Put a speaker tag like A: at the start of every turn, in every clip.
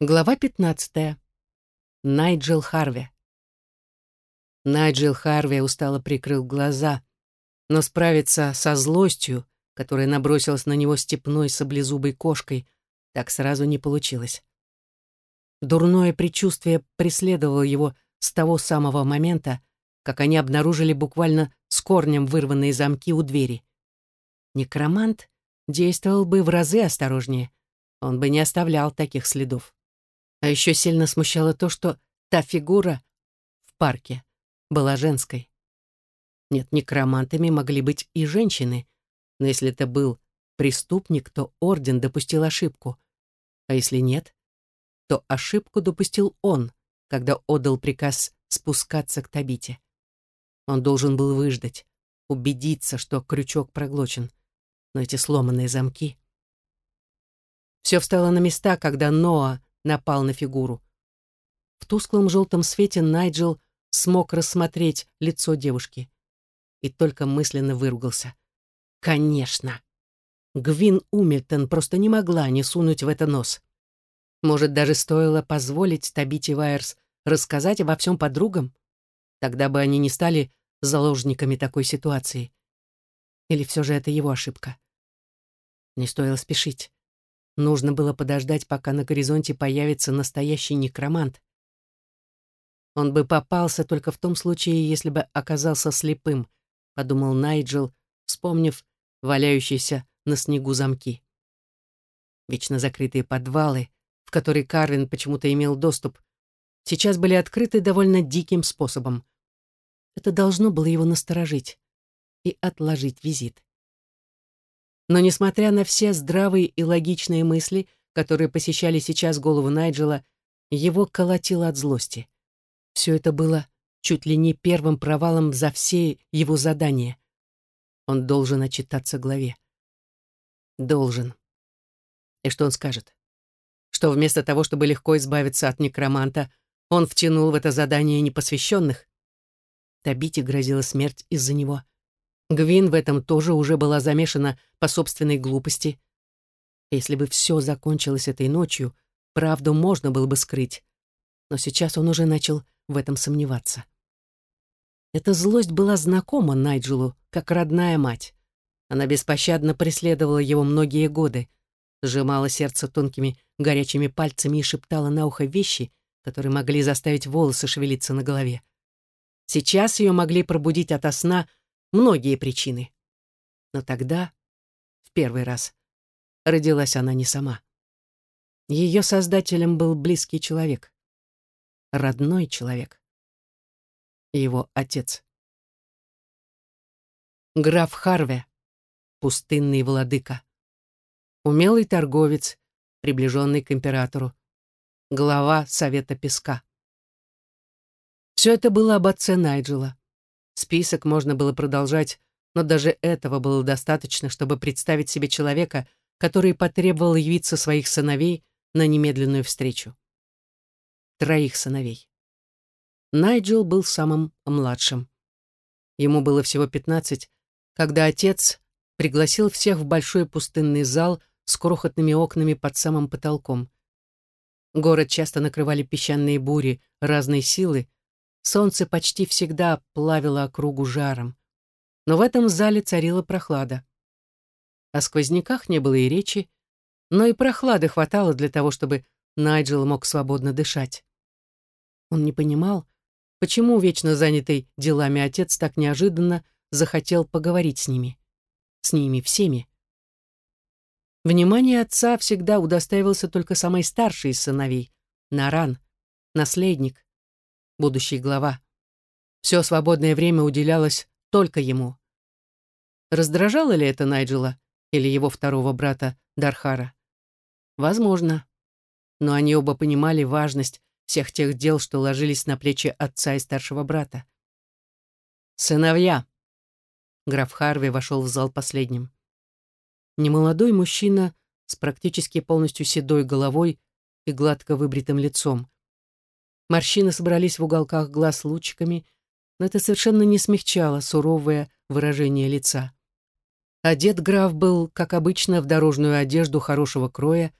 A: Глава 15. Найджел Харви. Найджел Харви устало прикрыл глаза, но справиться со злостью, которая набросилась на него степной саблезубой кошкой, так сразу не получилось. Дурное предчувствие преследовало его с того самого момента, как они обнаружили буквально с корнем вырванные замки у двери. Некромант действовал бы в разы осторожнее, он бы не оставлял таких следов. А еще сильно смущало то, что та фигура в парке была женской. Нет, некромантами могли быть и женщины, но если это был преступник, то Орден допустил ошибку. А если нет, то ошибку допустил он, когда отдал приказ спускаться к Табите. Он должен был выждать, убедиться, что крючок проглочен. Но эти сломанные замки... Все встало на места, когда Ноа напал на фигуру. В тусклом желтом свете Найджел смог рассмотреть лицо девушки и только мысленно выругался. Конечно. Гвин Умильтон просто не могла не сунуть в это нос. Может, даже стоило позволить Табити Вайерс рассказать обо всем подругам? Тогда бы они не стали заложниками такой ситуации. Или все же это его ошибка? Не стоило спешить. Нужно было подождать, пока на горизонте появится настоящий некромант. Он бы попался только в том случае, если бы оказался слепым, подумал Найджел, вспомнив валяющиеся на снегу замки. Вечно закрытые подвалы, в которые Карвин почему-то имел доступ, сейчас были открыты довольно диким способом. Это должно было его насторожить и отложить визит. Но несмотря на все здравые и логичные мысли, которые посещали сейчас голову Найджела, его колотило от злости. Все это было чуть ли не первым провалом за все его задания. Он должен отчитаться главе. Должен. И что он скажет? Что вместо того, чтобы легко избавиться от некроманта, он втянул в это задание непосвященных? Табите грозила смерть из-за него. Гвин в этом тоже уже была замешана по собственной глупости. Если бы все закончилось этой ночью, правду можно было бы скрыть. Но сейчас он уже начал в этом сомневаться. Эта злость была знакома Найджелу, как родная мать. Она беспощадно преследовала его многие годы, сжимала сердце тонкими горячими пальцами и шептала на ухо вещи, которые могли заставить волосы шевелиться на голове. Сейчас ее могли пробудить ото сна многие причины. Но тогда, в первый раз, родилась она не сама. Ее создателем был близкий человек, родной человек, его отец. Граф Харве, пустынный владыка, умелый торговец, приближенный к императору, глава Совета Песка. Все это было об отце Найджела. Список можно было продолжать, но даже этого было достаточно, чтобы представить себе человека, который потребовал явиться своих сыновей на немедленную встречу. Троих сыновей. Найджел был самым младшим. Ему было всего пятнадцать, когда отец пригласил всех в большой пустынный зал с крохотными окнами под самым потолком. Город часто накрывали песчаные бури разной силы, Солнце почти всегда плавило округу жаром. Но в этом зале царила прохлада. О сквозняках не было и речи, но и прохлады хватало для того, чтобы Найджел мог свободно дышать. Он не понимал, почему вечно занятый делами отец так неожиданно захотел поговорить с ними. С ними всеми. Внимание отца всегда удостаивался только самый старший из сыновей — Наран, наследник, будущий глава. Все свободное время уделялось только ему. Раздражало ли это Найджела или его второго брата Дархара? Возможно. Но они оба понимали важность всех тех дел, что ложились на плечи отца и старшего брата. «Сыновья!» Граф Харви вошел в зал последним. Немолодой мужчина с практически полностью седой головой и гладко выбритым лицом. Морщины собрались в уголках глаз лучиками, но это совершенно не смягчало суровое выражение лица. Одет граф был, как обычно, в дорожную одежду хорошего кроя,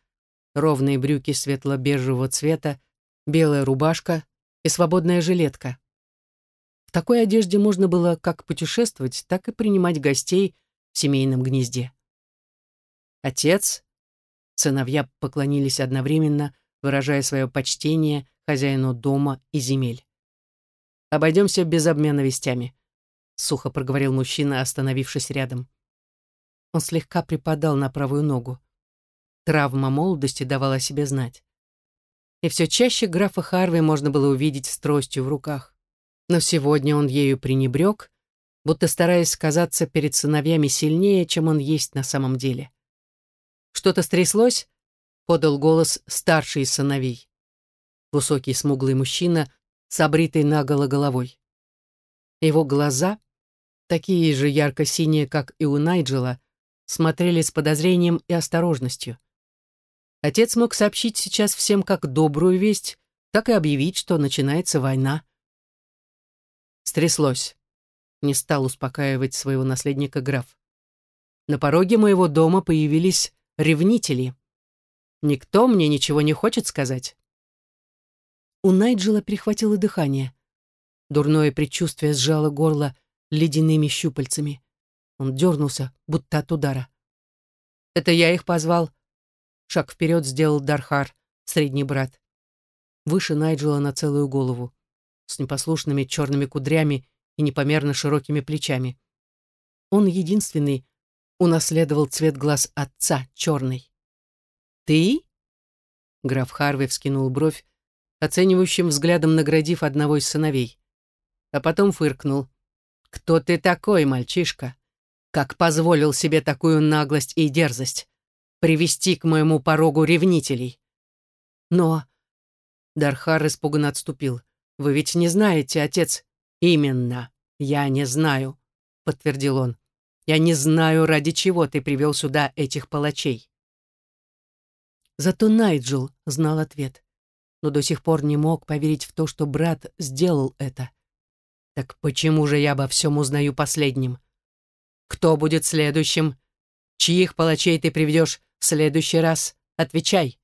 A: ровные брюки светло-бежевого цвета, белая рубашка и свободная жилетка. В такой одежде можно было как путешествовать, так и принимать гостей в семейном гнезде. Отец, сыновья поклонились одновременно, выражая свое почтение хозяину дома и земель. «Обойдемся без обмена вестями», — сухо проговорил мужчина, остановившись рядом. Он слегка припадал на правую ногу. Травма молодости давала о себе знать. И все чаще графа Харви можно было увидеть с тростью в руках. Но сегодня он ею пренебрег, будто стараясь казаться перед сыновьями сильнее, чем он есть на самом деле. «Что-то стряслось?» — подал голос старший из сыновей. Высокий смуглый мужчина с обритой наголо головой. Его глаза, такие же ярко-синие, как и у Найджела, смотрели с подозрением и осторожностью. Отец мог сообщить сейчас всем как добрую весть, так и объявить, что начинается война. Стряслось. Не стал успокаивать своего наследника граф. На пороге моего дома появились ревнители. Никто мне ничего не хочет сказать. У Найджела перехватило дыхание. Дурное предчувствие сжало горло ледяными щупальцами. Он дернулся, будто от удара. «Это я их позвал», Шаг вперед сделал Дархар, средний брат. Выше Найджела на целую голову, с непослушными черными кудрями и непомерно широкими плечами. Он единственный унаследовал цвет глаз отца, черный. «Ты?» Граф Харви вскинул бровь, оценивающим взглядом наградив одного из сыновей. А потом фыркнул. «Кто ты такой, мальчишка? Как позволил себе такую наглость и дерзость? привести к моему порогу ревнителей. Но... Дархар испуганно отступил. «Вы ведь не знаете, отец?» «Именно. Я не знаю», — подтвердил он. «Я не знаю, ради чего ты привел сюда этих палачей». Зато Найджел знал ответ, но до сих пор не мог поверить в то, что брат сделал это. Так почему же я обо всем узнаю последним? Кто будет следующим? Чьих палачей ты приведешь в следующий раз отвечай,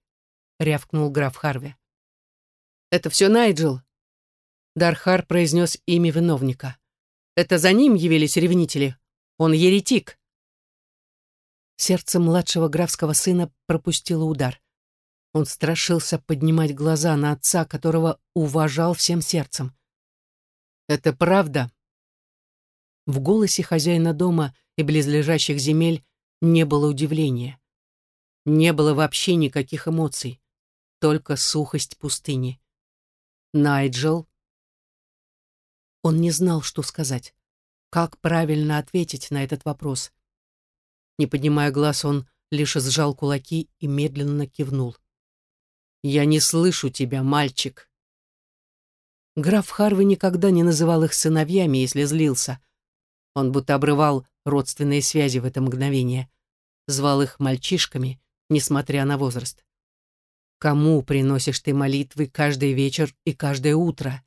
A: рявкнул граф Харви. Это все Найджел. Дархар произнес имя виновника. Это за ним явились ревнители. Он еретик. Сердце младшего графского сына пропустило удар. Он страшился поднимать глаза на отца, которого уважал всем сердцем. «Это правда?» В голосе хозяина дома и близлежащих земель не было удивления. Не было вообще никаких эмоций, только сухость пустыни. Найджел. Он не знал, что сказать. Как правильно ответить на этот вопрос? Не поднимая глаз, он лишь сжал кулаки и медленно кивнул. «Я не слышу тебя, мальчик». Граф Харви никогда не называл их сыновьями, если злился. Он будто обрывал родственные связи в это мгновение. Звал их мальчишками, несмотря на возраст. Кому приносишь ты молитвы каждый вечер и каждое утро?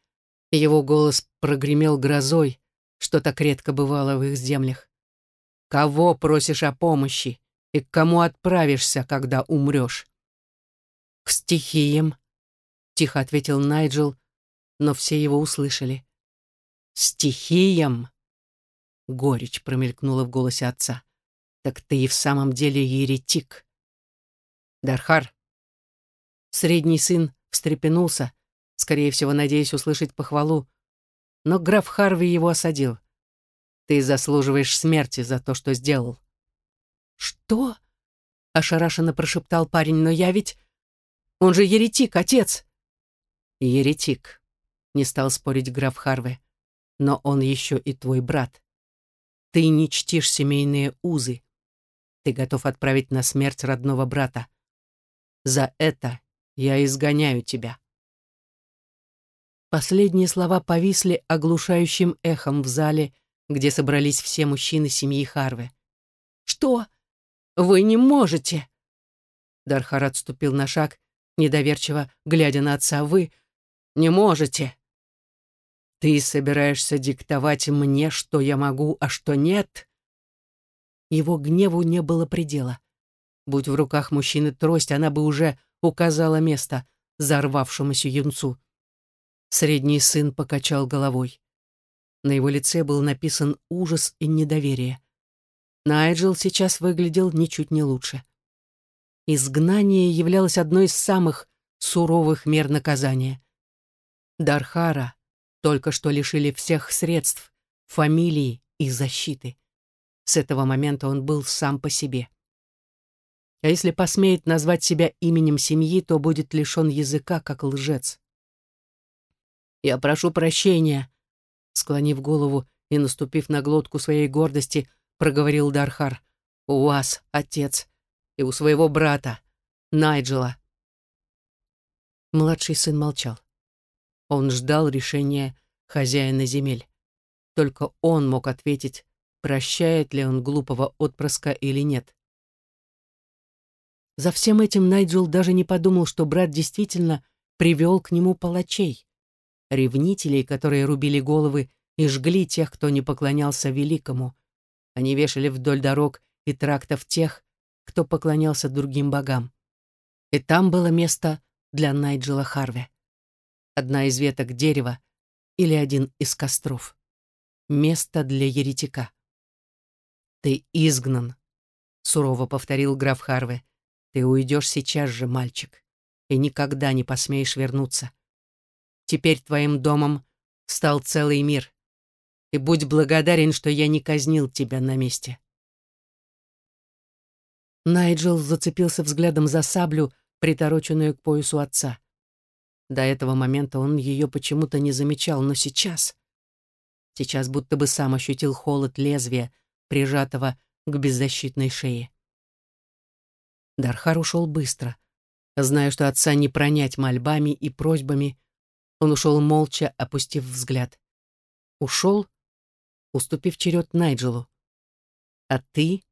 A: Его голос прогремел грозой, что так редко бывало в их землях. Кого просишь о помощи и к кому отправишься, когда умрешь? К стихиям, тихо ответил Найджел, но все его услышали. Стихиям? Горечь промелькнула в голосе отца. Так ты и в самом деле еретик. Дархар. Средний сын встрепенулся, скорее всего, надеясь услышать похвалу, но граф Харви его осадил. «Ты заслуживаешь смерти за то, что сделал». «Что?» — ошарашенно прошептал парень. «Но я ведь... Он же еретик, отец!» «Еретик», — не стал спорить граф Харви. «Но он еще и твой брат. Ты не чтишь семейные узы. Ты готов отправить на смерть родного брата. За это я изгоняю тебя». Последние слова повисли оглушающим эхом в зале, где собрались все мужчины семьи Харве. «Что? Вы не можете!» Дархар отступил на шаг, недоверчиво глядя на отца. «Вы не можете!» «Ты собираешься диктовать мне, что я могу, а что нет?» Его гневу не было предела. Будь в руках мужчины трость, она бы уже указала место взорвавшемуся юнцу. Средний сын покачал головой. На его лице был написан ужас и недоверие. Найджел сейчас выглядел ничуть не лучше. Изгнание являлось одной из самых суровых мер наказания. Дархара только что лишили всех средств, фамилии и защиты. С этого момента он был сам по себе. А если посмеет назвать себя именем семьи, то будет лишен языка, как лжец. «Я прошу прощения», — склонив голову и наступив на глотку своей гордости, проговорил Дархар. «У вас, отец, и у своего брата, Найджела». Младший сын молчал. Он ждал решения хозяина земель. Только он мог ответить, прощает ли он глупого отпрыска или нет. За всем этим Найджел даже не подумал, что брат действительно привел к нему палачей, ревнителей, которые рубили головы и жгли тех, кто не поклонялся великому. Они вешали вдоль дорог и трактов тех, кто поклонялся другим богам. И там было место для Найджела Харви. Одна из веток дерева или один из костров. Место для еретика. «Ты изгнан», — сурово повторил граф Харве. «Ты уйдешь сейчас же, мальчик, и никогда не посмеешь вернуться. Теперь твоим домом стал целый мир, и будь благодарен, что я не казнил тебя на месте». Найджел зацепился взглядом за саблю, притороченную к поясу отца. До этого момента он ее почему-то не замечал, но сейчас... Сейчас будто бы сам ощутил холод лезвия, прижатого к беззащитной шее. Дархар ушел быстро. Зная, что отца не пронять мольбами и просьбами, он ушел молча, опустив взгляд. Ушел, уступив черед Найджелу. «А ты?»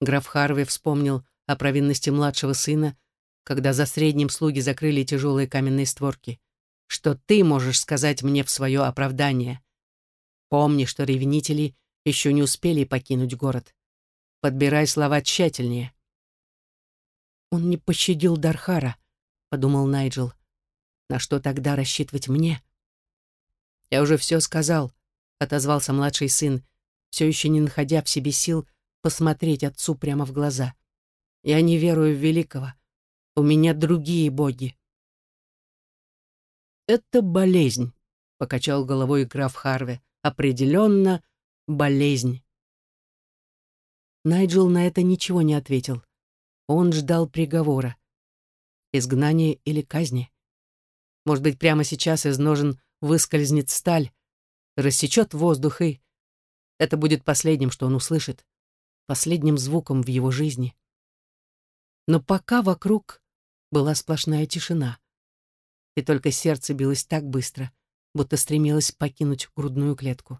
A: Граф Харви вспомнил о провинности младшего сына, когда за средним слуги закрыли тяжелые каменные створки. «Что ты можешь сказать мне в свое оправдание? Помни, что ревнители еще не успели покинуть город. Подбирай слова тщательнее». «Он не пощадил Дархара», — подумал Найджел. «На что тогда рассчитывать мне?» «Я уже все сказал», — отозвался младший сын, все еще не находя в себе сил посмотреть отцу прямо в глаза. «Я не верую в великого. У меня другие боги». «Это болезнь», — покачал головой граф Харве. «Определенно болезнь». Найджел на это ничего не ответил. Он ждал приговора. Изгнание или казни. Может быть, прямо сейчас из ножен выскользнет сталь, рассечет воздух и... Это будет последним, что он услышит, последним звуком в его жизни. Но пока вокруг была сплошная тишина. И только сердце билось так быстро, будто стремилось покинуть грудную клетку.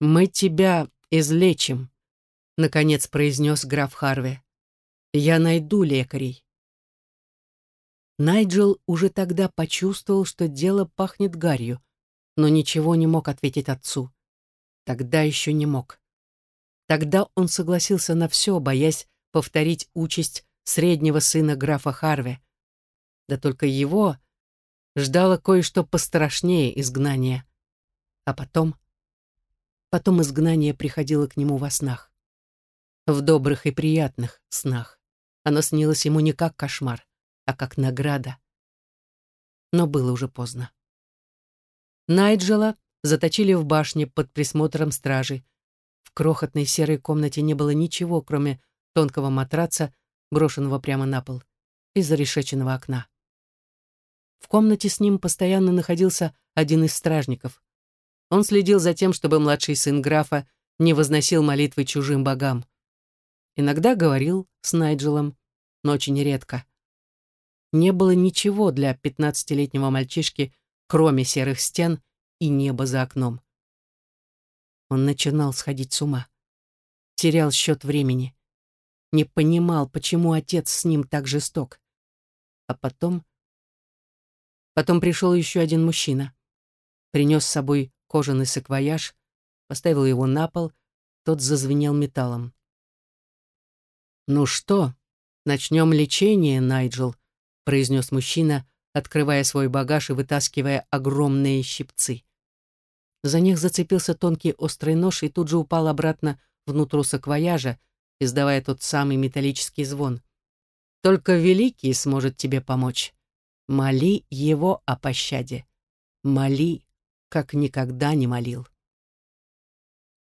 A: «Мы тебя излечим», — наконец произнес граф Харви. Я найду лекарей. Найджел уже тогда почувствовал, что дело пахнет гарью, но ничего не мог ответить отцу. Тогда еще не мог. Тогда он согласился на все, боясь повторить участь среднего сына графа Харви. Да только его ждало кое-что пострашнее изгнания. А потом... Потом изгнание приходило к нему во снах. В добрых и приятных снах. Оно снилось ему не как кошмар, а как награда. Но было уже поздно. Найджела заточили в башне под присмотром стражи. В крохотной серой комнате не было ничего, кроме тонкого матраца, брошенного прямо на пол, и зарешеченного окна. В комнате с ним постоянно находился один из стражников. Он следил за тем, чтобы младший сын графа не возносил молитвы чужим богам. Иногда говорил с Найджелом, но очень редко. Не было ничего для пятнадцатилетнего мальчишки, кроме серых стен и неба за окном. Он начинал сходить с ума. Терял счет времени. Не понимал, почему отец с ним так жесток. А потом... Потом пришел еще один мужчина. Принес с собой кожаный саквояж, поставил его на пол, тот зазвенел металлом. «Ну что?» «Начнем лечение, Найджел», — произнес мужчина, открывая свой багаж и вытаскивая огромные щипцы. За них зацепился тонкий острый нож и тут же упал обратно внутрь саквояжа, издавая тот самый металлический звон. «Только Великий сможет тебе помочь. Моли его о пощаде. Моли, как никогда не молил».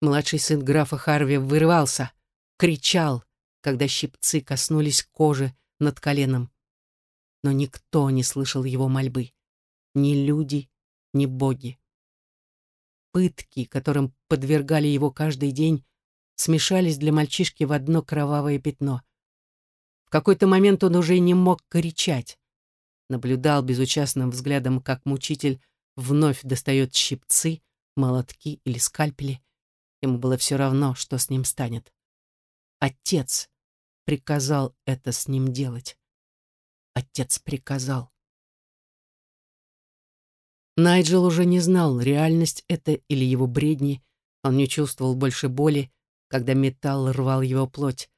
A: Младший сын графа Харви вырывался, кричал, когда щипцы коснулись кожи над коленом. Но никто не слышал его мольбы. Ни люди, ни боги. Пытки, которым подвергали его каждый день, смешались для мальчишки в одно кровавое пятно. В какой-то момент он уже не мог кричать. Наблюдал безучастным взглядом, как мучитель вновь достает щипцы, молотки или скальпели. Ему было все равно, что с ним станет. Отец приказал это с ним делать. Отец приказал. Найджел уже не знал, реальность это или его бредни. Он не чувствовал больше боли, когда металл рвал его плоть.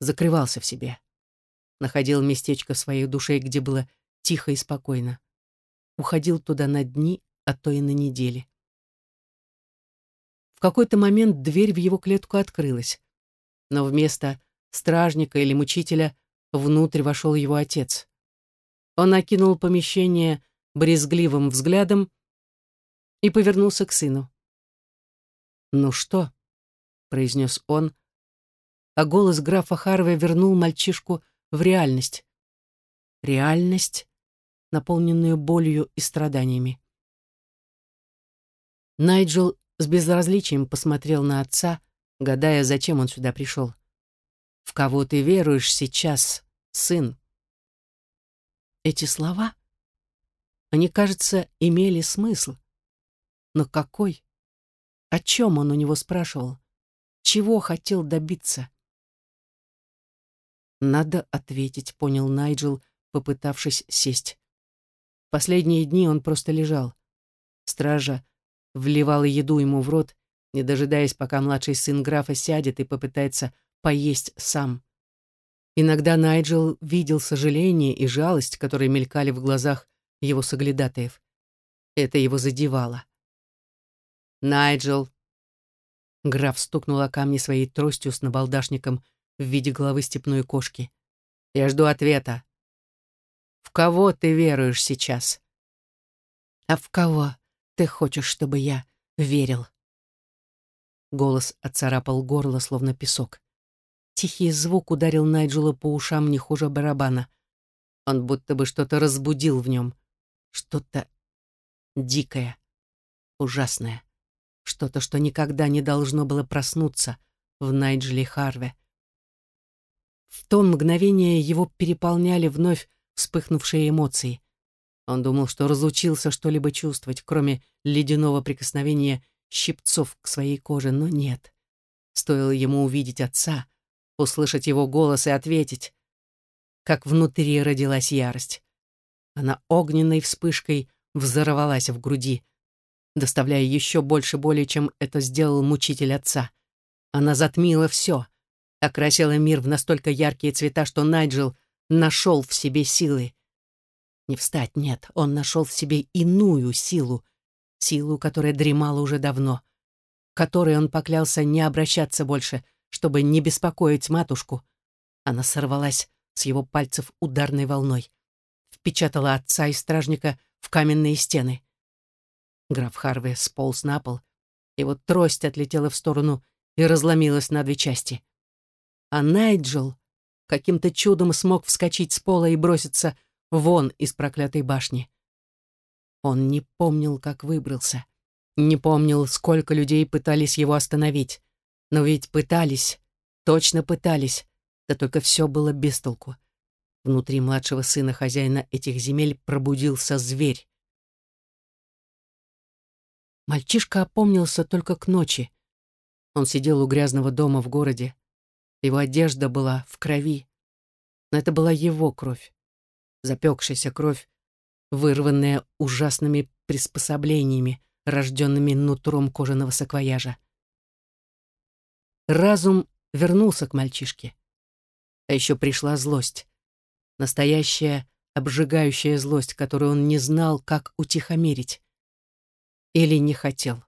A: Закрывался в себе. Находил местечко в своей душе, где было тихо и спокойно. Уходил туда на дни, а то и на недели. В какой-то момент дверь в его клетку открылась. Но вместо стражника или мучителя, внутрь вошел его отец. Он окинул помещение брезгливым взглядом и повернулся к сыну. «Ну что?» — произнес он, а голос графа Харве вернул мальчишку в реальность. Реальность, наполненную болью и страданиями. Найджел с безразличием посмотрел на отца, гадая, зачем он сюда пришел. В кого ты веруешь сейчас, сын? Эти слова, они, кажется, имели смысл. Но какой? О чем он у него спрашивал? Чего хотел добиться? Надо ответить, понял Найджел, попытавшись сесть. Последние дни он просто лежал. Стража вливала еду ему в рот, не дожидаясь, пока младший сын графа сядет и попытается поесть сам. Иногда Найджел видел сожаление и жалость, которые мелькали в глазах его соглядатаев. Это его задевало. «Найджел!» Граф стукнул о камни своей тростью с набалдашником в виде головы степной кошки. «Я жду ответа. В кого ты веруешь сейчас?» «А в кого ты хочешь, чтобы я верил?» Голос отцарапал горло, словно песок. Тихий звук ударил Найджела по ушам не хуже барабана. Он будто бы что-то разбудил в нем. Что-то дикое, ужасное. Что-то, что никогда не должно было проснуться в Найджеле Харве. В то мгновение его переполняли вновь вспыхнувшие эмоции. Он думал, что разучился что-либо чувствовать, кроме ледяного прикосновения щипцов к своей коже, но нет. Стоило ему увидеть отца — услышать его голос и ответить. Как внутри родилась ярость. Она огненной вспышкой взорвалась в груди, доставляя еще больше боли, чем это сделал мучитель отца. Она затмила все, окрасила мир в настолько яркие цвета, что Найджел нашел в себе силы. Не встать, нет, он нашел в себе иную силу, силу, которая дремала уже давно, которой он поклялся не обращаться больше — чтобы не беспокоить матушку. Она сорвалась с его пальцев ударной волной, впечатала отца и стражника в каменные стены. Граф Харве сполз на пол, его трость отлетела в сторону и разломилась на две части. А Найджел каким-то чудом смог вскочить с пола и броситься вон из проклятой башни. Он не помнил, как выбрался, не помнил, сколько людей пытались его остановить. Но ведь пытались, точно пытались, да только все было без толку. Внутри младшего сына хозяина этих земель пробудился зверь. Мальчишка опомнился только к ночи. Он сидел у грязного дома в городе. Его одежда была в крови. Но это была его кровь. Запекшаяся кровь, вырванная ужасными приспособлениями, рожденными нутром кожаного саквояжа. Разум вернулся к мальчишке. А еще пришла злость. Настоящая, обжигающая злость, которую он не знал, как утихомирить. Или не хотел.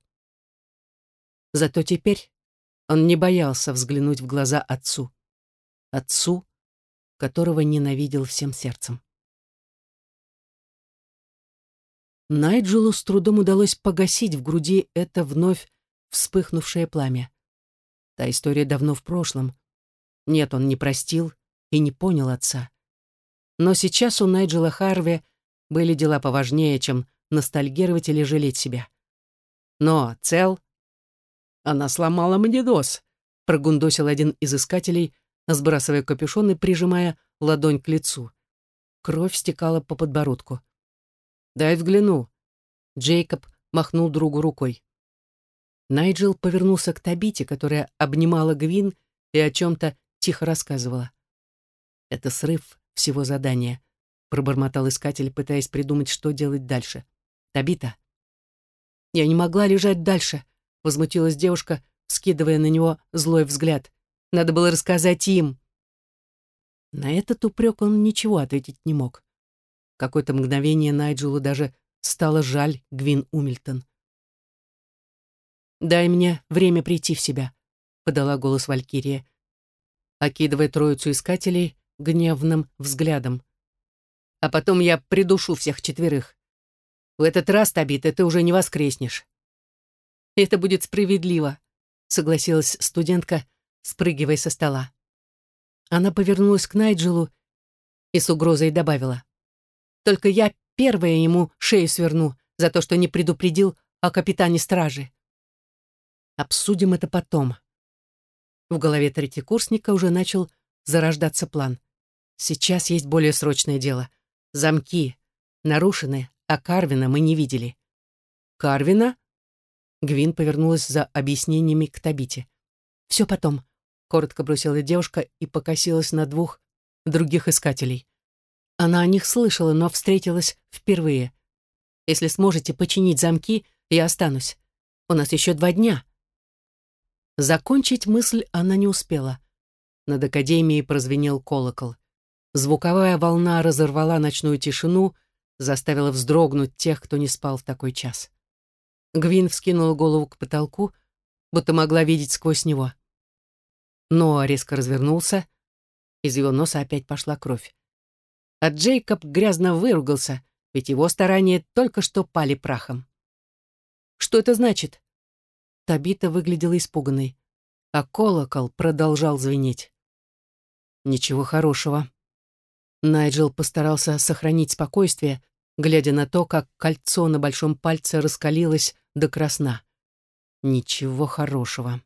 A: Зато теперь он не боялся взглянуть в глаза отцу. Отцу, которого ненавидел всем сердцем. Найджелу с трудом удалось погасить в груди это вновь вспыхнувшее пламя. Та история давно в прошлом. Нет, он не простил и не понял отца. Но сейчас у Найджела Харви были дела поважнее, чем ностальгировать или жалеть себя. Но цел она сломала мне нос, прогундосил один из искателей, сбрасывая капюшон и прижимая ладонь к лицу. Кровь стекала по подбородку. «Дай взгляну». Джейкоб махнул другу рукой. Найджел повернулся к Табите, которая обнимала Гвин и о чем-то тихо рассказывала. «Это срыв всего задания», — пробормотал искатель, пытаясь придумать, что делать дальше. «Табита». «Я не могла лежать дальше», — возмутилась девушка, скидывая на него злой взгляд. «Надо было рассказать им». На этот упрек он ничего ответить не мог. Какое-то мгновение Найджелу даже стало жаль Гвин Умильтон. «Дай мне время прийти в себя», — подала голос Валькирия, окидывая троицу искателей гневным взглядом. «А потом я придушу всех четверых. В этот раз, Табита, ты уже не воскреснешь». Это будет справедливо, согласилась студентка, спрыгивая со стола. Она повернулась к Найджелу и с угрозой добавила. «Только я первая ему шею сверну за то, что не предупредил о капитане стражи. Обсудим это потом». В голове третьекурсника уже начал зарождаться план. Сейчас есть более срочное дело. Замки нарушены, а Карвина мы не видели. Карвина? Гвин повернулась за объяснениями к Табите. «Все потом», — коротко бросила девушка и покосилась на двух других искателей. Она о них слышала, но встретилась впервые. «Если сможете починить замки, я останусь. У нас еще два дня». Закончить мысль она не успела. Над академией прозвенел колокол. Звуковая волна разорвала ночную тишину, заставила вздрогнуть тех, кто не спал в такой час. Гвин вскинула голову к потолку, будто могла видеть сквозь него. Ноа резко развернулся, из его носа опять пошла кровь. А Джейкоб грязно выругался, ведь его старания только что пали прахом. «Что это значит?» Табита выглядела испуганной, а колокол продолжал звенеть. «Ничего хорошего». Найджел постарался сохранить спокойствие, глядя на то, как кольцо на большом пальце раскалилось до красна. Ничего хорошего.